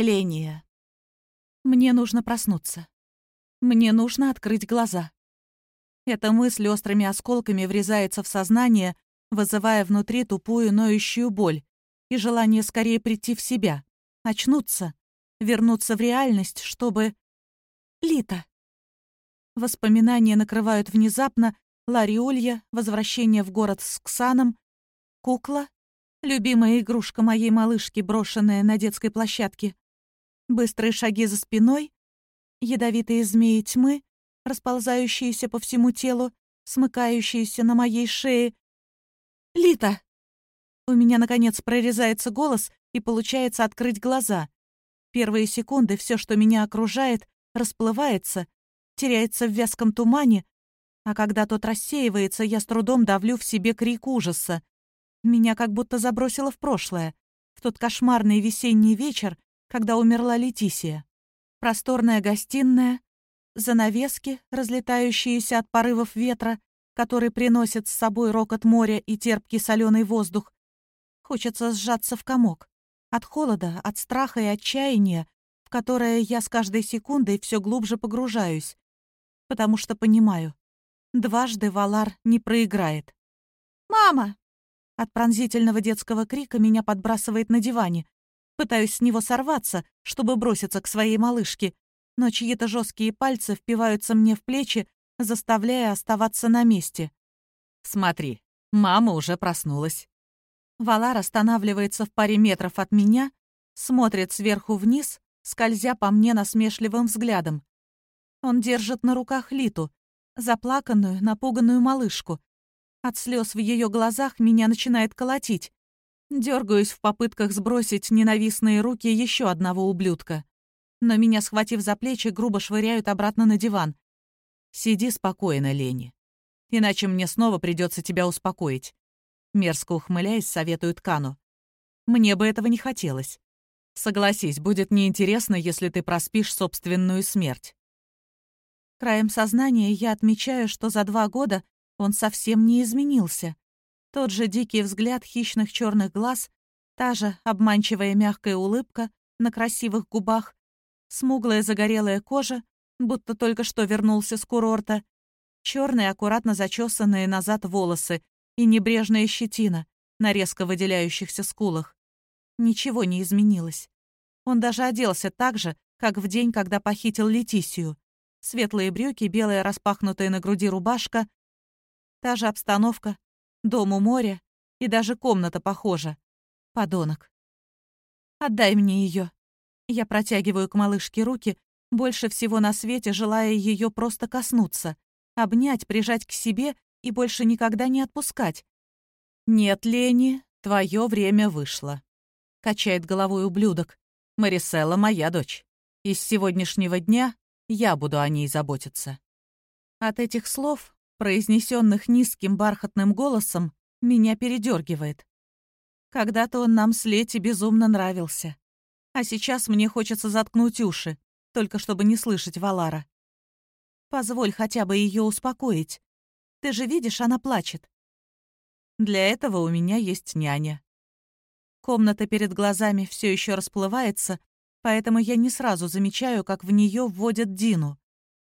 Эления. Мне нужно проснуться. Мне нужно открыть глаза. Эта мысль острыми осколками врезается в сознание, вызывая внутри тупую ноющую боль и желание скорее прийти в себя, очнуться, вернуться в реальность, чтобы... Лита. Воспоминания накрывают внезапно Ларри Улья, возвращение в город с Ксаном, кукла, любимая игрушка моей малышки, брошенная на детской площадке, быстрые шаги за спиной, ядовитые змеи тьмы, расползающиеся по всему телу, смыкающиеся на моей шее. «Лита!» У меня, наконец, прорезается голос, и получается открыть глаза. Первые секунды все, что меня окружает, расплывается, теряется в вязком тумане, а когда тот рассеивается, я с трудом давлю в себе крик ужаса. Меня как будто забросило в прошлое, в тот кошмарный весенний вечер, когда умерла Летисия. Просторная гостиная, занавески, разлетающиеся от порывов ветра, который приносит с собой рокот моря и терпкий соленый воздух. Хочется сжаться в комок. От холода, от страха и отчаяния, в которое я с каждой секундой все глубже погружаюсь. Потому что понимаю, дважды Валар не проиграет. «Мама!» От пронзительного детского крика меня подбрасывает на диване. Пытаюсь с него сорваться, чтобы броситься к своей малышке, но чьи-то жесткие пальцы впиваются мне в плечи, заставляя оставаться на месте. «Смотри, мама уже проснулась». Валар останавливается в паре метров от меня, смотрит сверху вниз, скользя по мне насмешливым взглядом. Он держит на руках Литу, заплаканную, напуганную малышку. От слез в ее глазах меня начинает колотить. Дергаюсь в попытках сбросить ненавистные руки еще одного ублюдка но меня, схватив за плечи, грубо швыряют обратно на диван. «Сиди спокойно, Лени. Иначе мне снова придется тебя успокоить». Мерзко ухмыляясь, советует Кану. «Мне бы этого не хотелось. Согласись, будет неинтересно, если ты проспишь собственную смерть». Краем сознания я отмечаю, что за два года он совсем не изменился. Тот же дикий взгляд хищных черных глаз, та же обманчивая мягкая улыбка на красивых губах, смуглая загорелая кожа, будто только что вернулся с курорта, черные аккуратно зачесанные назад волосы и небрежная щетина на резко выделяющихся скулах. Ничего не изменилось. Он даже оделся так же, как в день, когда похитил Летисию. Светлые брюки, белая распахнутая на груди рубашка. Та же обстановка, дом у моря и даже комната похожа. Подонок. «Отдай мне ее», я протягиваю к малышке руки, больше всего на свете желая ее просто коснуться, обнять, прижать к себе и больше никогда не отпускать. «Нет, Лени, твое время вышло», — качает головой ублюдок. «Мариселла моя дочь, и с сегодняшнего дня я буду о ней заботиться». От этих слов, произнесенных низким бархатным голосом, меня передергивает. Когда-то он нам с Лети безумно нравился. А сейчас мне хочется заткнуть уши, только чтобы не слышать Валара. Позволь хотя бы ее успокоить. Ты же видишь, она плачет. Для этого у меня есть няня. Комната перед глазами все еще расплывается, поэтому я не сразу замечаю, как в нее вводят Дину.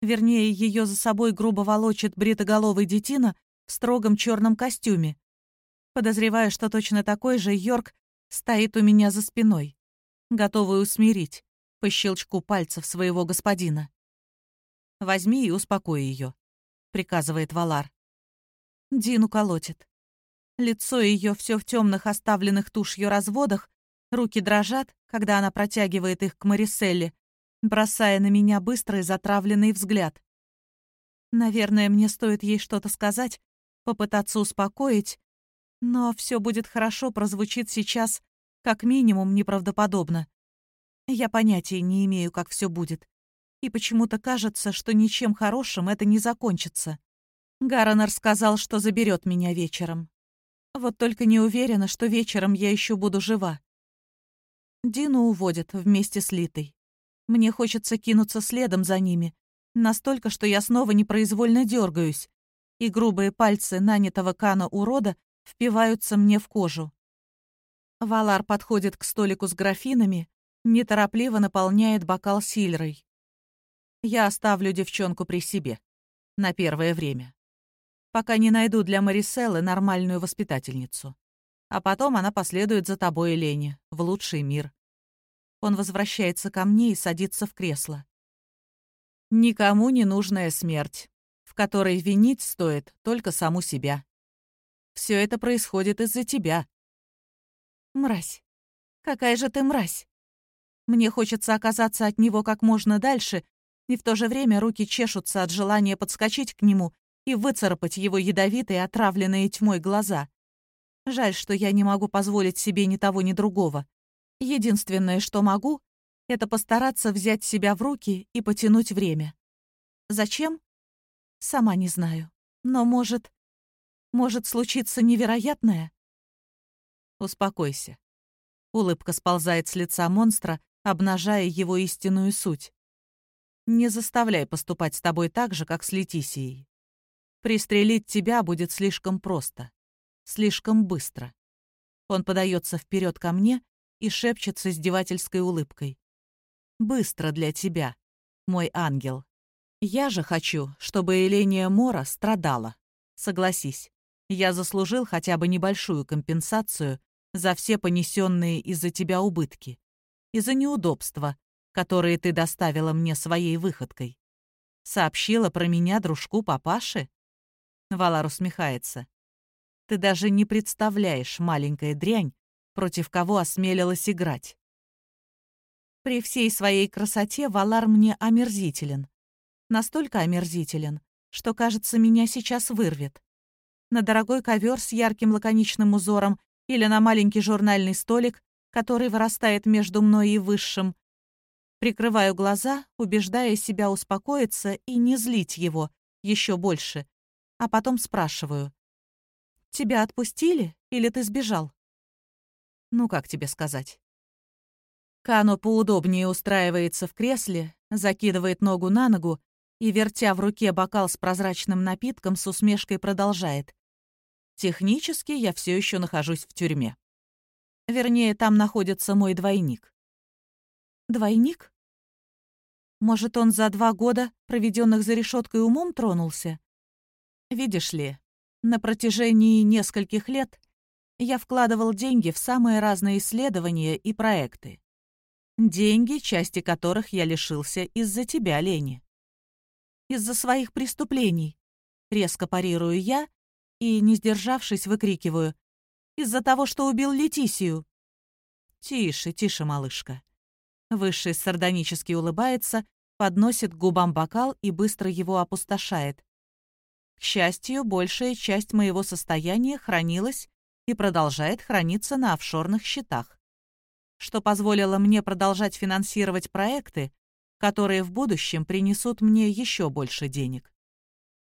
Вернее, ее за собой грубо волочит бритоголовый детина в строгом черном костюме. Подозреваю, что точно такой же Йорк стоит у меня за спиной готовый усмирить по щелчку пальцев своего господина. «Возьми и успокой ее», — приказывает Валар. Дину колотит. Лицо ее все в темных оставленных тушью разводах, руки дрожат, когда она протягивает их к Мариселле, бросая на меня быстрый затравленный взгляд. Наверное, мне стоит ей что-то сказать, попытаться успокоить, но все будет хорошо прозвучит сейчас как минимум неправдоподобно. Я понятия не имею, как все будет. И почему-то кажется, что ничем хорошим это не закончится. Гаронер сказал, что заберет меня вечером. Вот только не уверена, что вечером я еще буду жива. Дину уводят вместе с Литой. Мне хочется кинуться следом за ними, настолько, что я снова непроизвольно дергаюсь, и грубые пальцы нанятого Кана урода впиваются мне в кожу. Валар подходит к столику с графинами, Неторопливо наполняет бокал сильрой. Я оставлю девчонку при себе. На первое время. Пока не найду для Мариселлы нормальную воспитательницу. А потом она последует за тобой, Лене, в лучший мир. Он возвращается ко мне и садится в кресло. Никому не нужная смерть, в которой винить стоит только саму себя. Все это происходит из-за тебя. Мразь. Какая же ты мразь. Мне хочется оказаться от него как можно дальше, и в то же время руки чешутся от желания подскочить к нему и выцарапать его ядовитые, отравленные тьмой глаза. Жаль, что я не могу позволить себе ни того, ни другого. Единственное, что могу, это постараться взять себя в руки и потянуть время. Зачем? Сама не знаю. Но, может, может случиться невероятное? Успокойся. Улыбка сползает с лица монстра, обнажая его истинную суть. Не заставляй поступать с тобой так же, как с Летисией. Пристрелить тебя будет слишком просто. Слишком быстро. Он подается вперед ко мне и шепчет с издевательской улыбкой. «Быстро для тебя, мой ангел. Я же хочу, чтобы Эления Мора страдала. Согласись, я заслужил хотя бы небольшую компенсацию за все понесенные из-за тебя убытки и за неудобства, которые ты доставила мне своей выходкой. Сообщила про меня дружку папаши?» Валар усмехается. «Ты даже не представляешь, маленькая дрянь, против кого осмелилась играть. При всей своей красоте Валар мне омерзителен. Настолько омерзителен, что, кажется, меня сейчас вырвет на дорогой ковер с ярким лаконичным узором или на маленький журнальный столик, который вырастает между мной и высшим. Прикрываю глаза, убеждая себя успокоиться и не злить его еще больше, а потом спрашиваю. «Тебя отпустили или ты сбежал?» «Ну, как тебе сказать?» Кано поудобнее устраивается в кресле, закидывает ногу на ногу и, вертя в руке бокал с прозрачным напитком, с усмешкой продолжает. Технически я все еще нахожусь в тюрьме. Вернее, там находится мой двойник. Двойник? Может, он за два года, проведенных за решеткой умом, тронулся? Видишь ли, на протяжении нескольких лет я вкладывал деньги в самые разные исследования и проекты. Деньги, части которых я лишился из-за тебя, Лени. Из-за своих преступлений. Резко парирую я и, не сдержавшись, выкрикиваю. «Из-за того, что убил Летисию!» «Тише, тише, малышка!» Высший сардонически улыбается, подносит к губам бокал и быстро его опустошает. К счастью, большая часть моего состояния хранилась и продолжает храниться на офшорных счетах, что позволило мне продолжать финансировать проекты, которые в будущем принесут мне еще больше денег.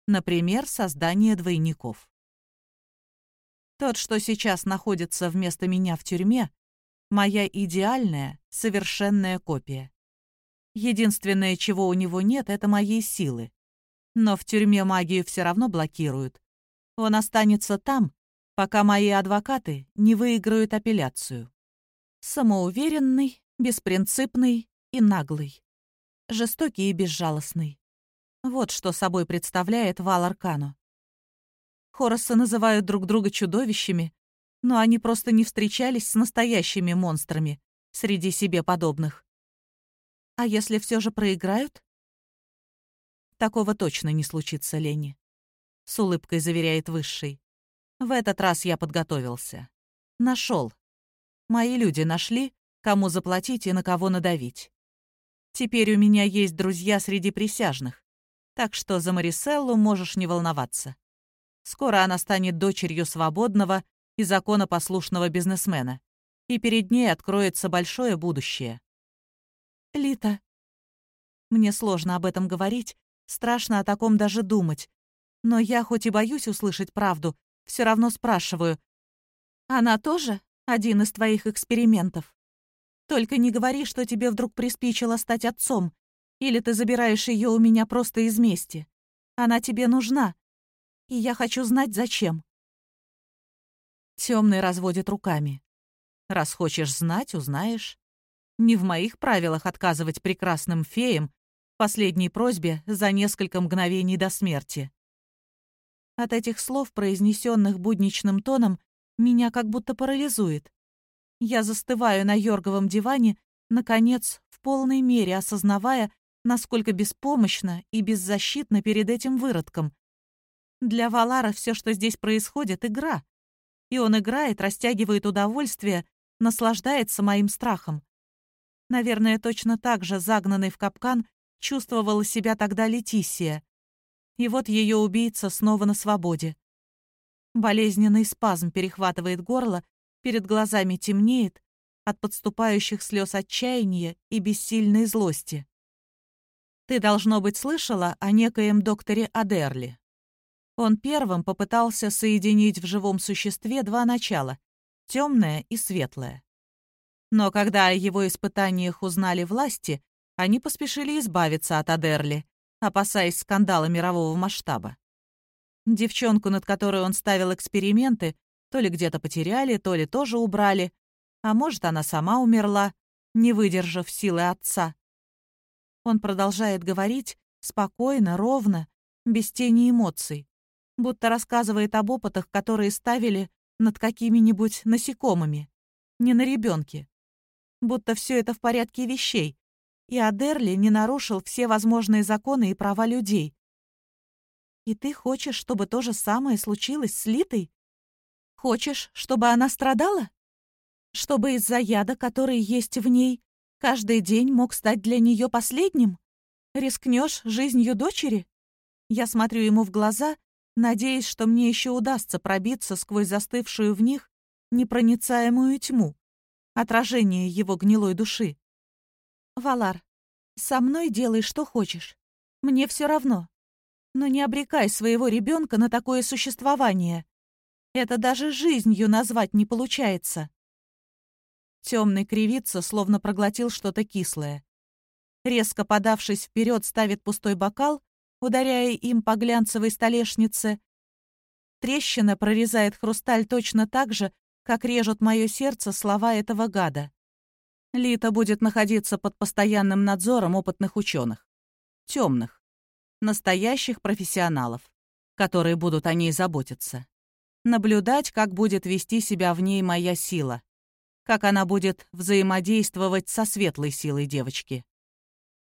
Например, создание двойников. Тот, что сейчас находится вместо меня в тюрьме, моя идеальная, совершенная копия. Единственное, чего у него нет, это моей силы. Но в тюрьме магию все равно блокируют. Он останется там, пока мои адвокаты не выиграют апелляцию. Самоуверенный, беспринципный и наглый. Жестокий и безжалостный. Вот что собой представляет Вал Аркану. Хоросы называют друг друга чудовищами, но они просто не встречались с настоящими монстрами среди себе подобных. А если все же проиграют? Такого точно не случится, Лени. С улыбкой заверяет Высший. В этот раз я подготовился. Нашел. Мои люди нашли, кому заплатить и на кого надавить. Теперь у меня есть друзья среди присяжных, так что за Мариселлу можешь не волноваться. Скоро она станет дочерью свободного и законопослушного бизнесмена, и перед ней откроется большое будущее. Лита. Мне сложно об этом говорить, страшно о таком даже думать. Но я хоть и боюсь услышать правду, все равно спрашиваю. Она тоже один из твоих экспериментов? Только не говори, что тебе вдруг приспичило стать отцом, или ты забираешь ее у меня просто из мести. Она тебе нужна, и я хочу знать, зачем. Темный разводит руками. Раз хочешь знать, узнаешь. Не в моих правилах отказывать прекрасным феям в последней просьбе за несколько мгновений до смерти. От этих слов, произнесенных будничным тоном, меня как будто парализует. Я застываю на йорговом диване, наконец, в полной мере осознавая, насколько беспомощно и беззащитно перед этим выродком. Для Валара все, что здесь происходит, — игра. И он играет, растягивает удовольствие, наслаждается моим страхом. Наверное, точно так же, загнанный в капкан, чувствовала себя тогда Летисия. И вот ее убийца снова на свободе. Болезненный спазм перехватывает горло, перед глазами темнеет от подступающих слез отчаяния и бессильной злости. Ты, должно быть, слышала о некоем докторе Адерли. Он первым попытался соединить в живом существе два начала — темное и светлое. Но когда о его испытаниях узнали власти, они поспешили избавиться от Адерли, опасаясь скандала мирового масштаба. Девчонку, над которой он ставил эксперименты, то ли где-то потеряли, то ли тоже убрали, а может, она сама умерла, не выдержав силы отца. Он продолжает говорить спокойно, ровно, без тени эмоций, будто рассказывает об опытах, которые ставили над какими-нибудь насекомыми, не на ребенке. Будто все это в порядке вещей, и Адерли не нарушил все возможные законы и права людей. И ты хочешь, чтобы то же самое случилось с Литой? Хочешь, чтобы она страдала? Чтобы из-за яда, который есть в ней, каждый день мог стать для нее последним? Рискнешь жизнью дочери? Я смотрю ему в глаза, надеясь, что мне еще удастся пробиться сквозь застывшую в них непроницаемую тьму, отражение его гнилой души. «Валар, со мной делай, что хочешь. Мне все равно. Но не обрекай своего ребенка на такое существование. Это даже жизнью назвать не получается». Темный кривится, словно проглотил что-то кислое. Резко подавшись вперед, ставит пустой бокал, ударяя им по глянцевой столешнице. Трещина прорезает хрусталь точно так же, как режут мое сердце слова этого гада. Лита будет находиться под постоянным надзором опытных ученых. Темных. Настоящих профессионалов, которые будут о ней заботиться. Наблюдать, как будет вести себя в ней моя сила. Как она будет взаимодействовать со светлой силой девочки.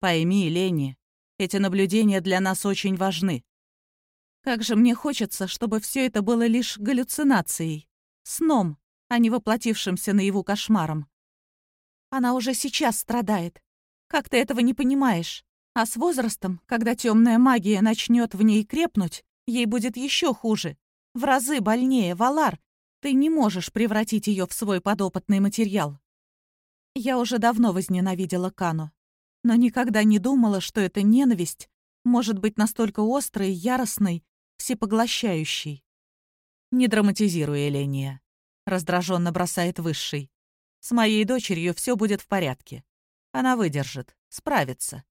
Пойми, Лени, эти наблюдения для нас очень важны. Как же мне хочется, чтобы все это было лишь галлюцинацией, сном, а не воплотившимся наяву кошмаром. Она уже сейчас страдает. Как ты этого не понимаешь? А с возрастом, когда темная магия начнет в ней крепнуть, ей будет еще хуже. В разы больнее, Валар. Ты не можешь превратить ее в свой подопытный материал. Я уже давно возненавидела Кану, но никогда не думала, что эта ненависть может быть настолько острой, яростной, всепоглощающей. «Не драматизируй, Эления», — раздраженно бросает Высший. С моей дочерью все будет в порядке. Она выдержит, справится.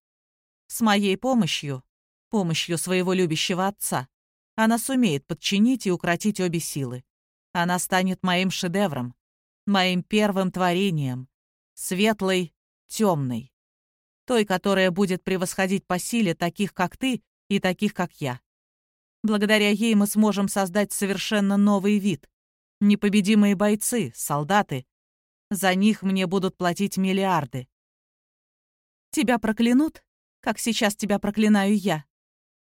С моей помощью, помощью своего любящего отца, она сумеет подчинить и укротить обе силы. Она станет моим шедевром, моим первым творением, светлой, темной, той, которая будет превосходить по силе таких, как ты, и таких, как я. Благодаря ей мы сможем создать совершенно новый вид. Непобедимые бойцы, солдаты, за них мне будут платить миллиарды. Тебя проклянут, как сейчас тебя проклинаю я,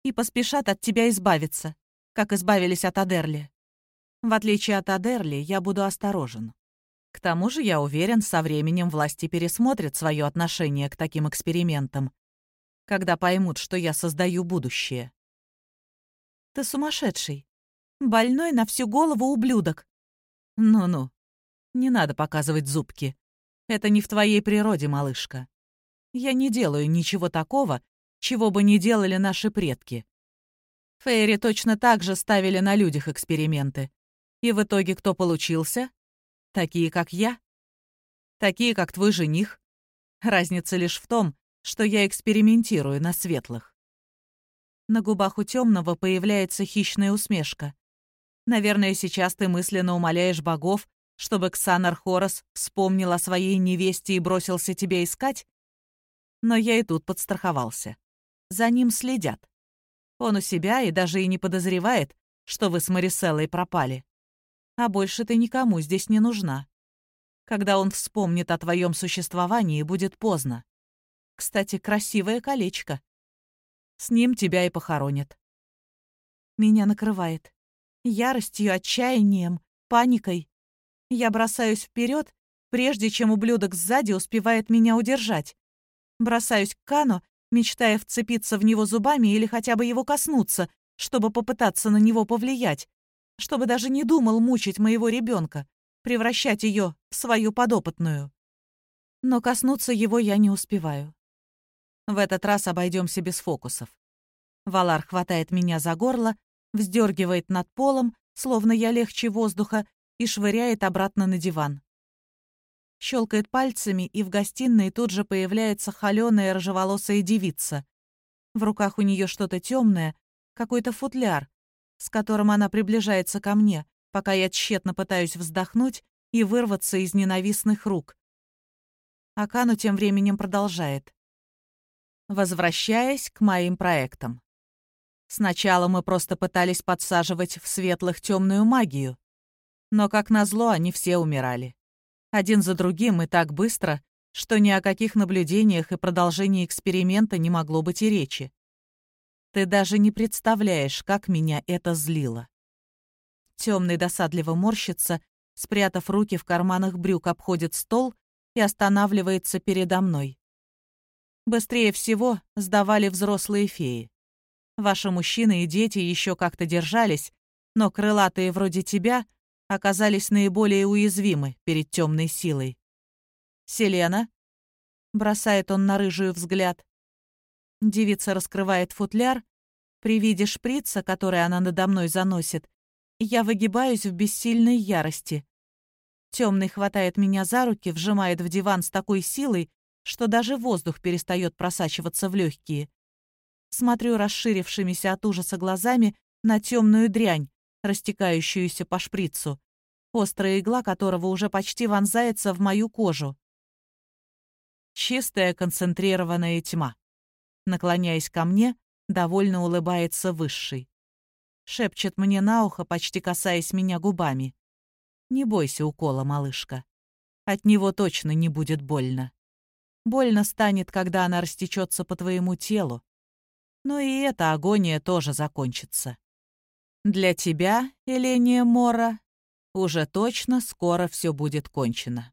и поспешат от тебя избавиться, как избавились от Адерли. В отличие от Адерли, я буду осторожен. К тому же, я уверен, со временем власти пересмотрят свое отношение к таким экспериментам, когда поймут, что я создаю будущее. Ты сумасшедший. Больной на всю голову ублюдок. Ну-ну, не надо показывать зубки. Это не в твоей природе, малышка. Я не делаю ничего такого, чего бы не делали наши предки. Фейри точно так же ставили на людях эксперименты. И в итоге кто получился? Такие, как я. Такие, как твой жених. Разница лишь в том, что я экспериментирую на светлых. На губах у темного появляется хищная усмешка. Наверное, сейчас ты мысленно умоляешь богов, Чтобы Ксанар Хорос вспомнил о своей невесте и бросился тебя искать? Но я и тут подстраховался. За ним следят. Он у себя и даже и не подозревает, что вы с Мариселлой пропали. А больше ты никому здесь не нужна. Когда он вспомнит о твоем существовании, будет поздно. Кстати, красивое колечко. С ним тебя и похоронят. Меня накрывает. Яростью, отчаянием, паникой. Я бросаюсь вперед, прежде чем ублюдок сзади успевает меня удержать. Бросаюсь к Кану, мечтая вцепиться в него зубами или хотя бы его коснуться, чтобы попытаться на него повлиять, чтобы даже не думал мучить моего ребенка, превращать ее в свою подопытную. Но коснуться его я не успеваю. В этот раз обойдемся без фокусов. Валар хватает меня за горло, вздергивает над полом, словно я легче воздуха, и швыряет обратно на диван щелкает пальцами, и в гостиной тут же появляется холеная рыжеволосая девица. В руках у нее что-то темное, какой-то футляр, с которым она приближается ко мне, пока я тщетно пытаюсь вздохнуть и вырваться из ненавистных рук. Акану тем временем продолжает. Возвращаясь к моим проектам. Сначала мы просто пытались подсаживать в светлых темную магию, но, как назло, они все умирали один за другим и так быстро, что ни о каких наблюдениях и продолжении эксперимента не могло быть и речи. Ты даже не представляешь, как меня это злило. Темный досадливо морщится, спрятав руки в карманах брюк, обходит стол и останавливается передо мной. Быстрее всего сдавали взрослые феи. Ваши мужчины и дети еще как-то держались, но крылатые вроде тебя — оказались наиболее уязвимы перед темной силой. «Селена?» — бросает он на рыжую взгляд. Девица раскрывает футляр. При виде шприца, который она надо мной заносит, я выгибаюсь в бессильной ярости. Темный хватает меня за руки, вжимает в диван с такой силой, что даже воздух перестает просачиваться в легкие. Смотрю расширившимися от ужаса глазами на темную дрянь, растекающуюся по шприцу, острая игла которого уже почти вонзается в мою кожу. Чистая концентрированная тьма. Наклоняясь ко мне, довольно улыбается Высший. Шепчет мне на ухо, почти касаясь меня губами. «Не бойся укола, малышка. От него точно не будет больно. Больно станет, когда она растечется по твоему телу. Но и эта агония тоже закончится. Для тебя, Эления Мора, уже точно скоро все будет кончено.